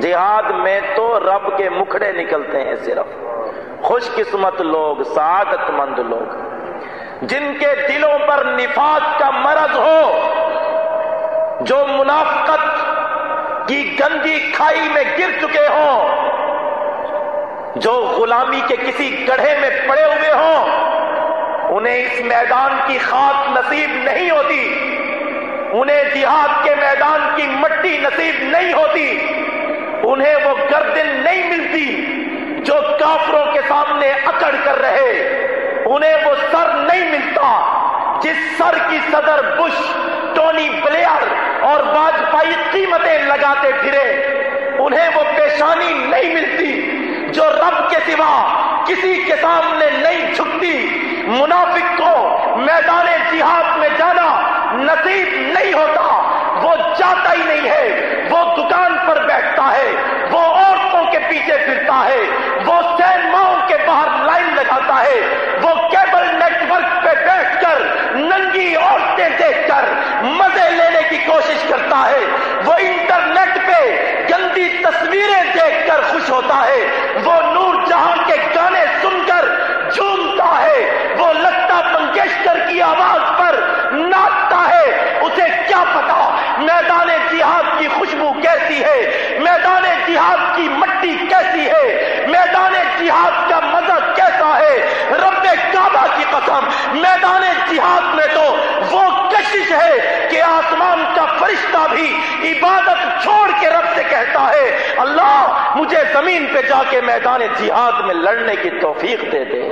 جہاد میں تو رب کے مکھڑے نکلتے ہیں صرف۔ خوش قسمت لوگ سعادت مند لوگ۔ جن کے دلوں پر نفاق کا مرض ہو، جو منافقت کی گندی کھائی میں گر چکے ہوں، جو غلامی کے کسی گڑھے میں پڑے ہوئے ہوں، انہیں اس میدان کی خاک نصیب نہیں ہوتی۔ انہیں جہاد کے میدان کی مٹی نصیب نہیں ہوتی۔ انہیں وہ گردن نہیں ملتی جو کافروں کے سامنے اکڑ کر رہے۔ انہیں وہ سر نہیں ملتا جس سر کی صدر بش، ٹونی بلیئر اور واجپائی قیمتیں لگاتے پھرے۔ انہیں وہ پیشانی نہیں ملتی جو رب کے سوا کسی کے سامنے نہیں جھکتی۔ منافق کو میدان جہاد میں جانا نصیب نہیں ہوتا۔ وہ جاتا ہی نہیں ہے۔ وہ دکان پر بیٹھتا ہے وہ عورتوں کے پیچھے پھرتا ہے وہ سینماؤں کے باہر لائن لگاتا ہے۔ وہ کیبل نیٹ ورک پہ بیٹھ کر ننگی عورتیں دیکھ کر مزے لینے کی کوشش کرتا ہے۔ وہ انٹرنیٹ پہ گندی تصویریں دیکھ کر خوش ہوتا ہے۔ وہ نور جہاں کے گانے سن کر جھومتا ہے۔ وہ لتا منگیشکر کی آواز پر ناچتا ہے۔ اسے کیا پتا میدان جہاد کی خوشبو کیسی ہے؟ میدان جہاد کی مٹی کیسی ہے؟ میدان جہاد کا مزہ کیسا ہے رب کعبہ کی قسم میدان جہاد میں تو وہ کشش ہے کہ آسمان کا فرشتہ بھی عبادت چھوڑ کے رب سے کہتا ہے، اللہ مجھے زمین پہ جا کے میدان جہاد میں لڑنے کی توفیق دے دے۔